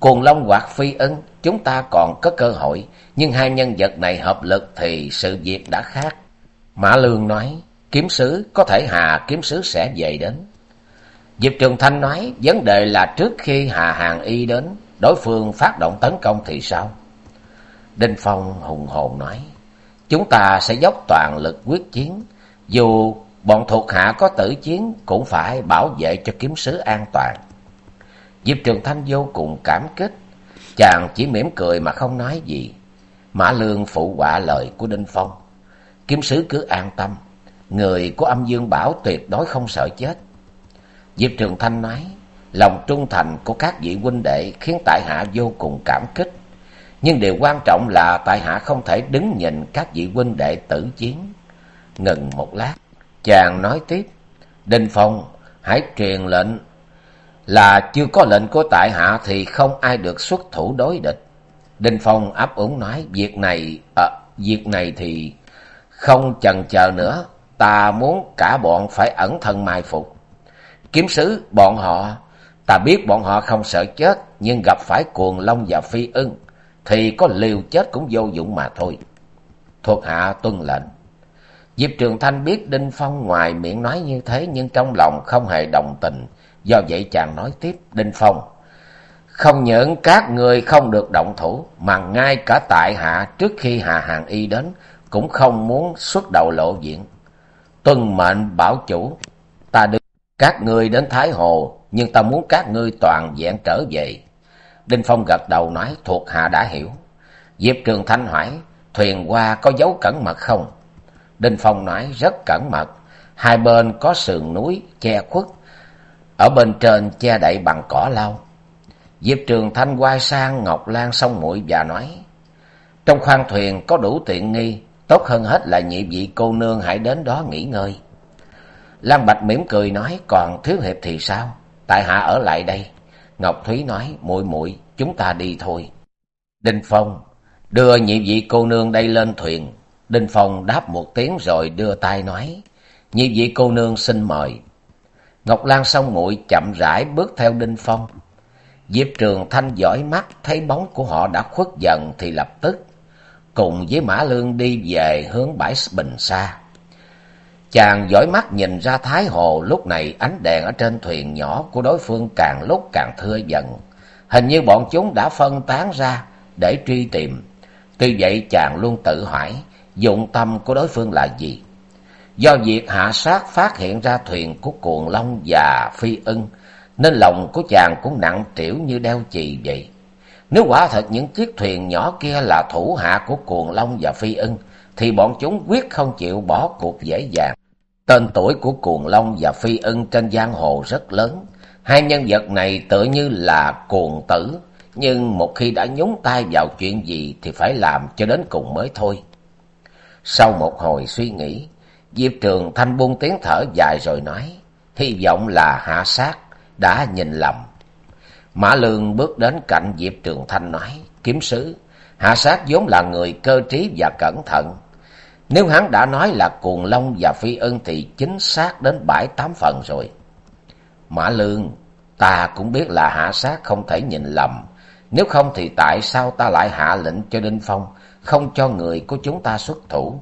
Cuồng long hoặc phi ưng, chúng ta còn có cơ hội, nhưng hai nhân vật này hợp lực thì sự việc đã khác. Mã Lương nói, kiếm sứ, có thể Hà kiếm sứ sẽ về đến. Diệp Trường Thanh nói, vấn đề là trước khi Hà Hàng Y đến, đối phương phát động tấn công thì sao? Đinh Phong hùng hồn nói, chúng ta sẽ dốc toàn lực quyết chiến, dù bọn thuộc hạ có tử chiến cũng phải bảo vệ cho kiếm sứ an toàn. Diệp Trường Thanh vô cùng cảm kích, chàng chỉ mỉm cười mà không nói gì. Mã Lương phụ họa lời của Đinh Phong. Kiếm sứ cứ an tâm, người của âm dương bảo tuyệt đối không sợ chết. Diệp Trường Thanh nói, lòng trung thành của các vị huynh đệ khiến tại hạ vô cùng cảm kích. Nhưng điều quan trọng là tại hạ không thể đứng nhìn các vị huynh đệ tử chiến. Ngừng một lát, chàng nói tiếp, Đinh Phong, hãy truyền lệnh là chưa có lệnh của tại hạ thì không ai được xuất thủ đối địch. Đinh Phong áp úng nói, việc này, à, việc này thì không chần chờ nữa, ta muốn cả bọn phải ẩn thân mai phục. Kiếm sứ, bọn họ, ta biết bọn họ không sợ chết, nhưng gặp phải cuồng long và phi ưng, thì có liều chết cũng vô dụng mà thôi. Thuộc hạ tuân lệnh. Diệp Trường Thanh biết Đinh Phong ngoài miệng nói như thế nhưng trong lòng không hề đồng tình, do vậy chàng nói tiếp, Đinh Phong, không những các người không được động thủ, mà ngay cả tại hạ trước khi Hà Hàng Y đến, cũng không muốn xuất đầu lộ diện. Tuân mệnh bảo chủ, ta đưa các ngươi đến Thái Hồ, nhưng ta muốn các ngươi toàn vẹn trở về. Đinh Phong gật đầu nói, thuộc hạ đã hiểu. Diệp Trường Thanh hỏi, thuyền qua có dấu cẩn mật không? Đinh Phong nói, rất cẩn mật. Hai bên có sườn núi, che khuất. Ở bên trên che đậy bằng cỏ lau. Diệp Trường Thanh quay sang Ngọc Lan sông muội và nói, trong khoang thuyền có đủ tiện nghi, tốt hơn hết là nhị vị cô nương hãy đến đó nghỉ ngơi. Lan Bạch mỉm cười nói, còn Thiếu Hiệp thì sao? Tại hạ ở lại đây. Ngọc Thúy nói, muội muội chúng ta đi thôi. Đinh Phong, đưa nhị vị cô nương đây lên thuyền. Đinh Phong đáp một tiếng rồi đưa tay nói, nhị vị cô nương xin mời. Ngọc Lan song muội chậm rãi bước theo Đinh Phong. Diệp Trường Thanh dõi mắt thấy bóng của họ đã khuất dần thì lập tức cùng với Mã Lương đi về hướng bãi Bình xa. Chàng dõi mắt nhìn ra Thái Hồ lúc này ánh đèn ở trên thuyền nhỏ của đối phương càng lúc càng thưa dần. Hình như bọn chúng đã phân tán ra để truy tìm. Tuy vậy, chàng luôn tự hỏi, dụng tâm của đối phương là gì. Do việc hạ sát phát hiện ra thuyền của cuồng long và phi ưng, nên lòng của chàng cũng nặng trĩu như đeo chì vậy. Nếu quả thật những chiếc thuyền nhỏ kia là thủ hạ của cuồng long và phi ưng, thì bọn chúng quyết không chịu bỏ cuộc dễ dàng. Tên tuổi của cuồng long và phi ưng trên giang hồ rất lớn. Hai nhân vật này tựa như là cuồng tử, nhưng một khi đã nhúng tay vào chuyện gì thì phải làm cho đến cùng mới thôi. Sau một hồi suy nghĩ, Diệp Trường Thanh buông tiếng thở dài rồi nói, hy vọng là hạ sát, đã nhìn lầm. Mã Lương bước đến cạnh Diệp Trường Thanh nói, kiếm sứ, hạ sát vốn là người cơ trí và cẩn thận. Nếu hắn đã nói là cuồng long và phi ân thì chính xác đến bảy tám phần rồi. Mã Lương, ta cũng biết là hạ sát không thể nhìn lầm. Nếu không thì tại sao ta lại hạ lệnh cho Đinh Phong, không cho người của chúng ta xuất thủ?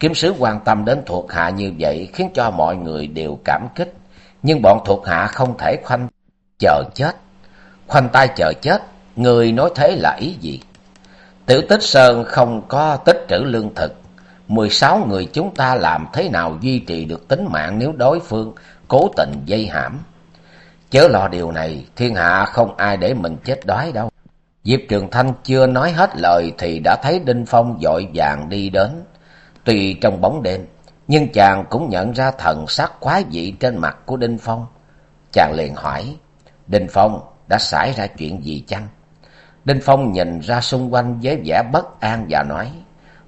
Kiếm sứ quan tâm đến thuộc hạ như vậy khiến cho mọi người đều cảm kích. Nhưng bọn thuộc hạ không thể khoanh chờ chết. Khoanh tay chờ chết, người nói thế là ý gì? Tiểu tích sơn không có tích trữ lương thực. mười sáu người chúng ta làm thế nào duy trì được tính mạng nếu đối phương cố tình dây hãm? Chớ lo điều này, thiên hạ không ai để mình chết đói đâu. Diệp Trường Thanh chưa nói hết lời thì đã thấy Đinh Phong dội vàng đi đến. Tuy trong bóng đêm, nhưng chàng cũng nhận ra thần sắc quái dị trên mặt của Đinh Phong. Chàng liền hỏi, Đinh Phong đã xảy ra chuyện gì chăng? Đinh Phong nhìn ra xung quanh với vẻ bất an và nói,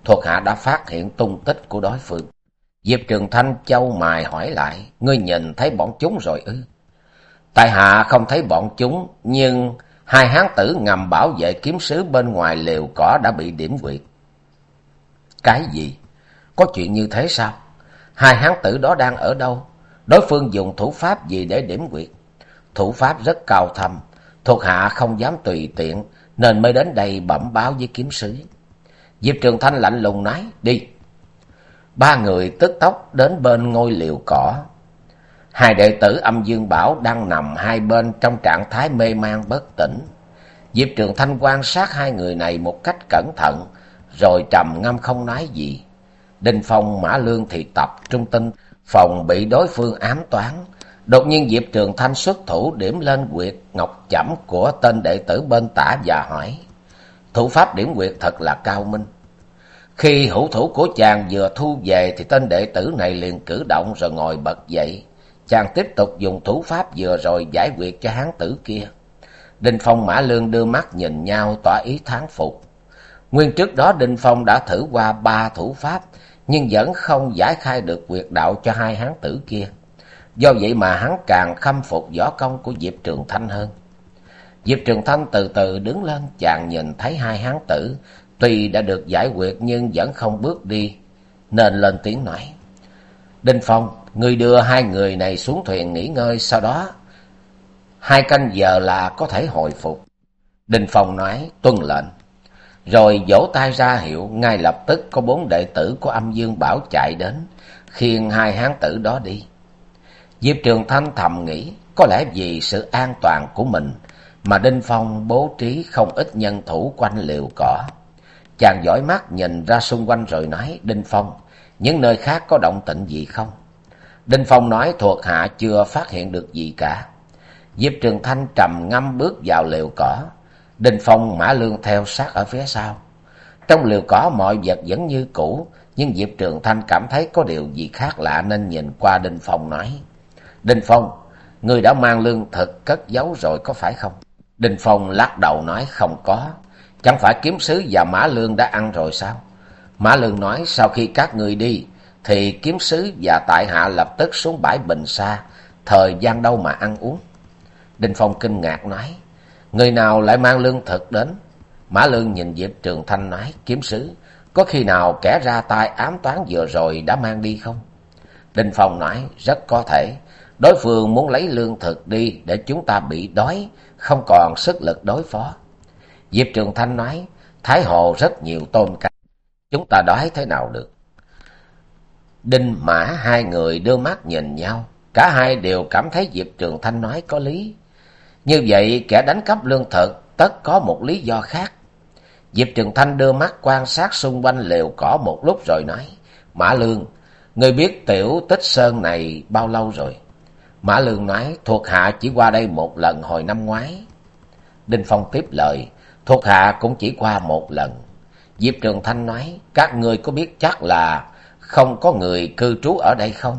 thuộc hạ đã phát hiện tung tích của đối phương. Diệp Trường Thanh châu mài hỏi lại, ngươi nhìn thấy bọn chúng rồi ư? Tại hạ không thấy bọn chúng, nhưng hai hán tử ngầm bảo vệ kiếm sứ bên ngoài liều cỏ đã bị điểm quyệt. Cái gì? Có chuyện như thế sao? Hai hán tử đó đang ở đâu? Đối phương dùng thủ pháp gì để điểm quyệt? Thủ pháp rất cao thâm, thuộc hạ không dám tùy tiện, nên mới đến đây bẩm báo với kiếm sứ. Diệp Trường Thanh lạnh lùng nói, đi. Ba người tức tốc đến bên ngôi liều cỏ, Hai đệ tử âm dương bảo đang nằm hai bên trong trạng thái mê man bất tỉnh. Diệp Trường Thanh quan sát hai người này một cách cẩn thận, rồi trầm ngâm không nói gì. Đinh Phong Mã Lương thì tập trung tinh, phòng bị đối phương ám toán. Đột nhiên Diệp Trường Thanh xuất thủ điểm lên quyệt ngọc chẩm của tên đệ tử bên tả và hỏi. Thủ pháp điểm quyệt thật là cao minh. Khi hữu thủ của chàng vừa thu về thì tên đệ tử này liền cử động rồi ngồi bật dậy chàng tiếp tục dùng thủ pháp vừa rồi giải quyết cho hán tử kia. Đinh Phong Mã Lương đưa mắt nhìn nhau tỏ ý thán phục. Nguyên trước đó Đinh Phong đã thử qua ba thủ pháp, nhưng vẫn không giải khai được quyệt đạo cho hai hán tử kia. Do vậy mà hắn càng khâm phục võ công của Diệp Trường Thanh hơn. Diệp Trường Thanh từ từ đứng lên, chàng nhìn thấy hai hán tử, tuy đã được giải quyết nhưng vẫn không bước đi, nên lên tiếng nói. Đinh Phong, Người đưa hai người này xuống thuyền nghỉ ngơi, sau đó hai canh giờ là có thể hồi phục. Đinh Phong nói tuân lệnh. Rồi vỗ tay ra hiệu, ngay lập tức có bốn đệ tử của âm dương bảo chạy đến, khiêng hai hán tử đó đi. Diệp Trường Thanh thầm nghĩ, có lẽ vì sự an toàn của mình mà Đinh Phong bố trí không ít nhân thủ quanh liều cỏ. Chàng dõi mắt nhìn ra xung quanh rồi nói, Đinh Phong, những nơi khác có động tĩnh gì không? Đinh Phong nói thuộc hạ chưa phát hiện được gì cả. Diệp Trường Thanh trầm ngâm bước vào liều cỏ. Đinh Phong mã lương theo sát ở phía sau. Trong liều cỏ mọi vật vẫn như cũ, nhưng Diệp Trường Thanh cảm thấy có điều gì khác lạ nên nhìn qua Đinh Phong nói. Đinh Phong, người đã mang lương thực cất giấu rồi có phải không? Đinh Phong lắc đầu nói không có. Chẳng phải kiếm sứ và Mã Lương đã ăn rồi sao? Mã Lương nói sau khi các người đi, thì kiếm sứ và tại hạ lập tức xuống bãi bình xa, thời gian đâu mà ăn uống. Đinh Phong kinh ngạc nói, người nào lại mang lương thực đến? Mã Lương nhìn Diệp Trường Thanh nói, kiếm sứ, có khi nào kẻ ra tay ám toán vừa rồi đã mang đi không? Đinh Phong nói, rất có thể, đối phương muốn lấy lương thực đi để chúng ta bị đói, không còn sức lực đối phó. Diệp Trường Thanh nói, Thái Hồ rất nhiều tôm cá, chúng ta đói thế nào được? Đinh Mã hai người đưa mắt nhìn nhau, cả hai đều cảm thấy Diệp Trường Thanh nói có lý. Như vậy kẻ đánh cắp lương thực tất có một lý do khác. Diệp Trường Thanh đưa mắt quan sát xung quanh lều cỏ một lúc rồi nói, Mã Lương, người biết tiểu tích sơn này bao lâu rồi? Mã Lương nói, thuộc hạ chỉ qua đây một lần hồi năm ngoái. Đinh Phong tiếp lời, thuộc hạ cũng chỉ qua một lần. Diệp Trường Thanh nói, các người có biết chắc là không có người cư trú ở đây không?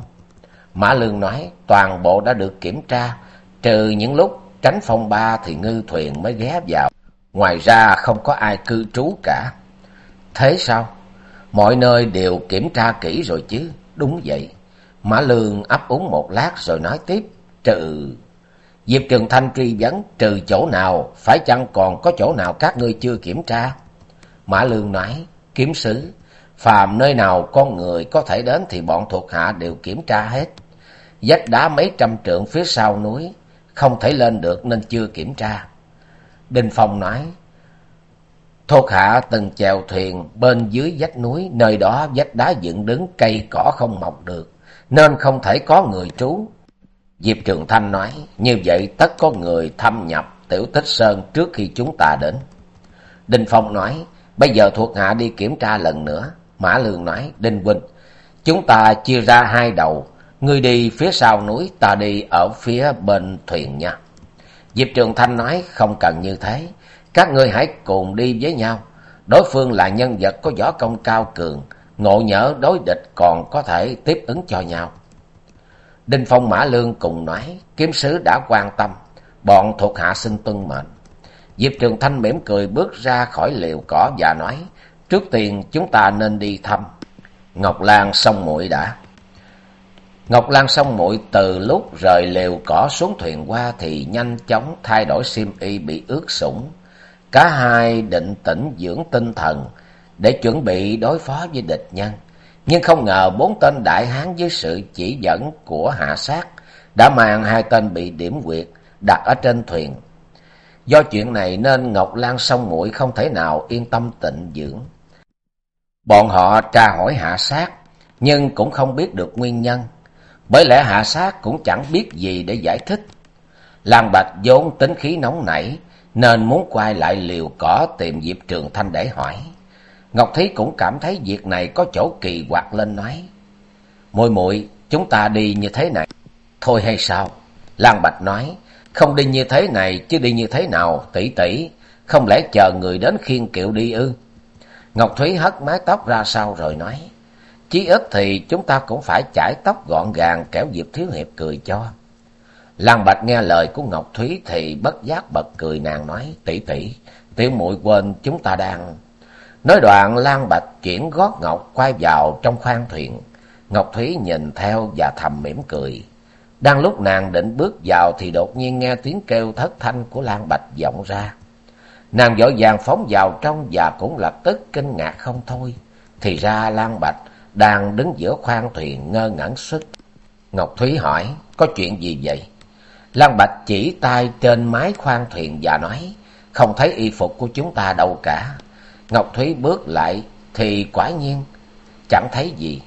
Mã Lương nói, toàn bộ đã được kiểm tra, trừ những lúc tránh phong ba thì ngư thuyền mới ghé vào. Ngoài ra không có ai cư trú cả. Thế sao? Mọi nơi đều kiểm tra kỹ rồi chứ. Đúng vậy. Mã Lương ấp úng một lát rồi nói tiếp. Trừ... Diệp Trường Thanh truy vấn trừ chỗ nào, phải chăng còn có chỗ nào các ngươi chưa kiểm tra? Mã Lương nói, kiếm sứ, phàm nơi nào con người có thể đến thì bọn thuộc hạ đều kiểm tra hết. Vách đá mấy trăm trượng phía sau núi, không thể lên được nên chưa kiểm tra. Đinh Phong nói, thuộc hạ từng chèo thuyền bên dưới vách núi, nơi đó vách đá dựng đứng cây cỏ không mọc được, nên không thể có người trú. Diệp Trường Thanh nói, như vậy tất có người thâm nhập tiểu tích sơn trước khi chúng ta đến. Đinh Phong nói, bây giờ thuộc hạ đi kiểm tra lần nữa. Mã Lương nói, Đinh Huynh, chúng ta chia ra hai đầu, ngươi đi phía sau núi, ta đi ở phía bên thuyền nha. Diệp Trường Thanh nói, không cần như thế, các ngươi hãy cùng đi với nhau. Đối phương là nhân vật có võ công cao cường, ngộ nhỡ đối địch còn có thể tiếp ứng cho nhau. Đinh Phong Mã Lương cùng nói, kiếm sứ đã quan tâm, bọn thuộc hạ xin tuân mệnh. Diệp Trường Thanh mỉm cười bước ra khỏi liều cỏ và nói, trước tiên chúng ta nên đi thăm. Ngọc Lan sông muội đã. Ngọc Lan sông muội từ lúc rời liều cỏ xuống thuyền qua thì nhanh chóng thay đổi xiêm y bị ướt sũng. Cả hai định tĩnh dưỡng tinh thần để chuẩn bị đối phó với địch nhân. Nhưng không ngờ bốn tên đại hán với sự chỉ dẫn của hạ sát đã mang hai tên bị điểm quyệt đặt ở trên thuyền. Do chuyện này nên Ngọc Lan sông mũi không thể nào yên tâm tịnh dưỡng. Bọn họ tra hỏi hạ sát, nhưng cũng không biết được nguyên nhân. Bởi lẽ hạ sát cũng chẳng biết gì để giải thích. Lan Bạch vốn tính khí nóng nảy, nên muốn quay lại liều cỏ tìm Diệp Trường Thanh để hỏi. Ngọc Thí cũng cảm thấy việc này có chỗ kỳ quặc lên nói. Muội muội chúng ta đi như thế này. Thôi hay sao? Lan Bạch nói, không đi như thế này chứ đi như thế nào tỷ tỷ, không lẽ chờ người đến khiên kiệu đi ư? Ngọc Thúy hất mái tóc ra sau rồi nói, chí ít thì chúng ta cũng phải chải tóc gọn gàng kéo Diệp Thiếu Hiệp cười cho. Lan Bạch nghe lời của Ngọc Thúy thì bất giác bật cười nàng nói, tỷ tỷ, tiểu muội quên chúng ta đang Nói đoạn Lan Bạch chuyển gót ngọc quay vào trong khoang thuyền. Ngọc Thúy nhìn theo và thầm mỉm cười. Đang lúc nàng định bước vào thì đột nhiên nghe tiếng kêu thất thanh của Lan Bạch vọng ra. Nàng vội vàng phóng vào trong và cũng lập tức kinh ngạc không thôi. Thì ra Lan Bạch đang đứng giữa khoang thuyền ngơ ngẩn sức. Ngọc Thúy hỏi, có chuyện gì vậy? Lan Bạch chỉ tay trên mái khoang thuyền và nói, không thấy y phục của chúng ta đâu cả. Ngọc Thúy bước lại thì quả nhiên chẳng thấy gì.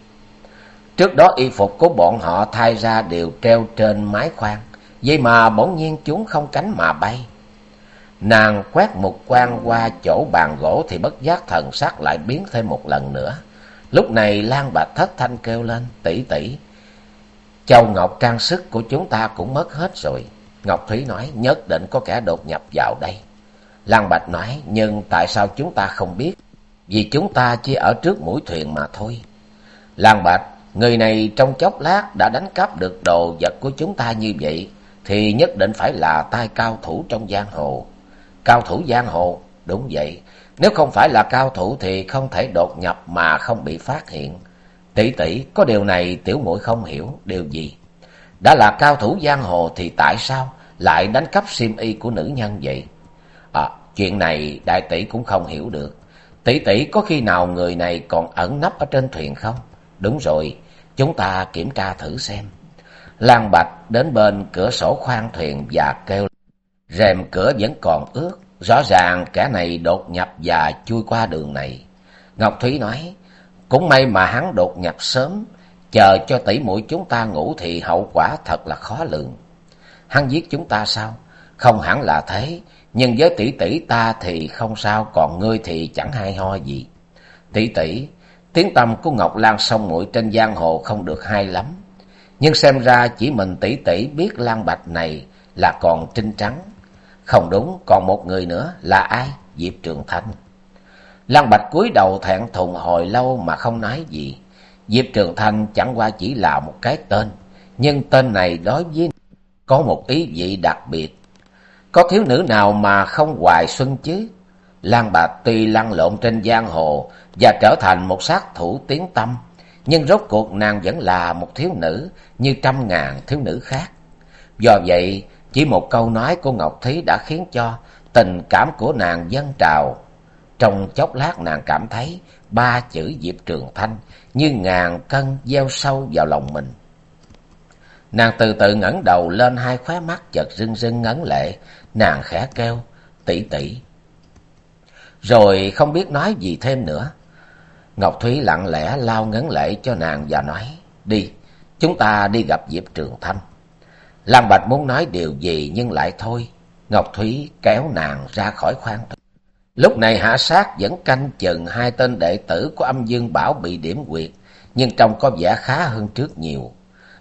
Trước đó y phục của bọn họ thay ra đều treo trên mái khoang, vậy mà bỗng nhiên chúng không cánh mà bay. Nàng quét một quan qua chỗ bàn gỗ thì bất giác thần sắc lại biến thêm một lần nữa. Lúc này Lan Bạch thất thanh kêu lên, tỉ tỉ Châu Ngọc trang sức của chúng ta cũng mất hết rồi. Ngọc Thúy nói nhất định có kẻ đột nhập vào đây. Lan Bạch nói, nhưng tại sao chúng ta không biết? Vì chúng ta chỉ ở trước mũi thuyền mà thôi. Lan Bạch, người này trong chốc lát đã đánh cắp được đồ vật của chúng ta như vậy, thì nhất định phải là tay cao thủ trong giang hồ. Cao thủ giang hồ, đúng vậy. Nếu không phải là cao thủ thì không thể đột nhập mà không bị phát hiện. Tỷ tỷ, có điều này tiểu muội không hiểu, điều gì? Đã là cao thủ giang hồ thì tại sao lại đánh cắp sim y của nữ nhân vậy? Chuyện này đại tỷ cũng không hiểu được. Tỷ tỷ có khi nào người này còn ẩn nấp ở trên thuyền không? Đúng rồi, chúng ta kiểm tra thử xem. Lan Bạch đến bên cửa sổ khoang thuyền và kêu. Rèm cửa vẫn còn ướt, rõ ràng kẻ này đột nhập và chui qua đường này. Ngọc Thúy nói, cũng may mà hắn đột nhập sớm, chờ cho tỷ muội chúng ta ngủ thì hậu quả thật là khó lường. Hắn giết chúng ta sao? Không hẳn là thế, nhưng với tỷ tỷ ta thì không sao, còn ngươi thì chẳng hay ho gì. Tỷ tỷ, tiếng tâm của Ngọc Lan sông muội trên giang hồ không được hay lắm. Nhưng xem ra chỉ mình tỷ tỷ biết Lan Bạch này là còn trinh trắng. Không đúng, còn một người nữa là ai? Diệp Trường Thanh. Lan Bạch cúi đầu thẹn thùng hồi lâu mà không nói gì. Diệp Trường Thanh chẳng qua chỉ là một cái tên, nhưng tên này đối với có một ý vị đặc biệt. Có thiếu nữ nào mà không hoài xuân chứ? Lan Bạch tuy lăn lộn trên giang hồ và trở thành một sát thủ tiếng tâm, nhưng rốt cuộc nàng vẫn là một thiếu nữ như trăm ngàn thiếu nữ khác. Do vậy, chỉ một câu nói của Ngọc Thí đã khiến cho tình cảm của nàng dâng trào. Trong chốc lát nàng cảm thấy ba chữ Diệp Trường Thanh như ngàn cân gieo sâu vào lòng mình. Nàng từ từ ngẩng đầu lên hai khóe mắt chợt rưng rưng ngấn lệ, nàng khẽ kêu, tỷ tỷ. Rồi không biết nói gì thêm nữa. Ngọc Thúy lặng lẽ lao ngấn lệ cho nàng và nói, đi, chúng ta đi gặp Diệp Trường Thanh. Lan Bạch muốn nói điều gì nhưng lại thôi. Ngọc Thúy kéo nàng ra khỏi khoang Lúc này hạ sát vẫn canh chừng hai tên đệ tử của âm dương bảo bị điểm quyệt, nhưng trông có vẻ khá hơn trước nhiều.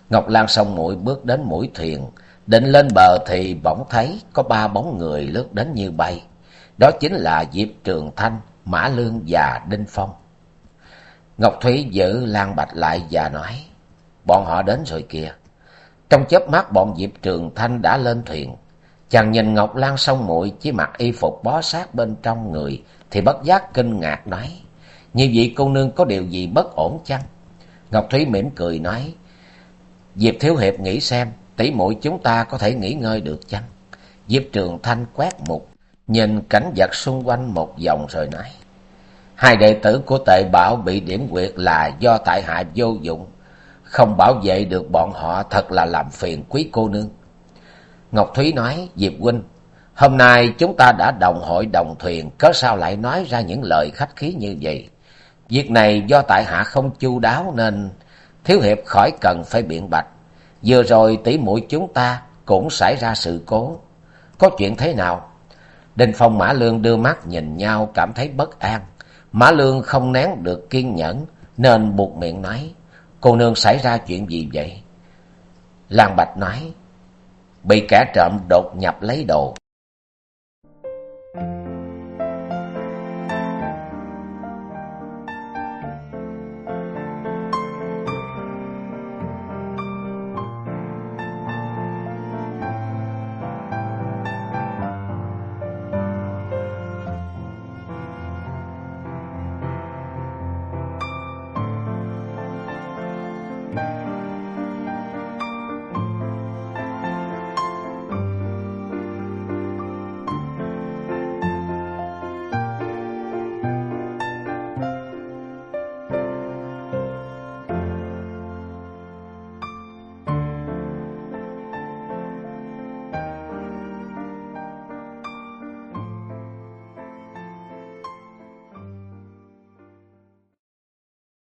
Ngọc Lan song muội bước đến mũi thuyền, định lên bờ thì bỗng thấy có ba bóng người lướt đến như bay. Đó chính là Diệp Trường Thanh, Mã Lương và Đinh Phong. Ngọc Thúy giữ Lan Bạch lại và nói, bọn họ đến rồi kìa. Trong chớp mắt bọn Diệp Trường Thanh đã lên thuyền. Chàng nhìn Ngọc Lan song muội chỉ mặc y phục bó sát bên trong người thì bất giác kinh ngạc nói, như vậy cô nương có điều gì bất ổn chăng? Ngọc Thúy mỉm cười nói, Diệp Thiếu Hiệp nghĩ xem, tỷ muội chúng ta có thể nghỉ ngơi được chăng? Diệp Trường Thanh quét mục, nhìn cảnh vật xung quanh một vòng rồi nói. Hai đệ tử của tệ bảo bị điểm quyệt là do tại hạ vô dụng, không bảo vệ được bọn họ thật là làm phiền quý cô nương. Ngọc Thúy nói, Diệp Huynh, hôm nay chúng ta đã đồng hội đồng thuyền, cớ sao lại nói ra những lời khách khí như vậy? Việc này do tại hạ không chu đáo nên Thiếu Hiệp khỏi cần phải biện bạch. Vừa rồi tỷ muội chúng ta cũng xảy ra sự cố. Có chuyện thế nào? Đinh Phong, Mã Lương đưa mắt nhìn nhau, cảm thấy bất an. Mã Lương không nén được kiên nhẫn, nên buộc miệng nói. Cô nương xảy ra chuyện gì vậy? Lan Bạch nói. Bị kẻ trộm đột nhập lấy đồ.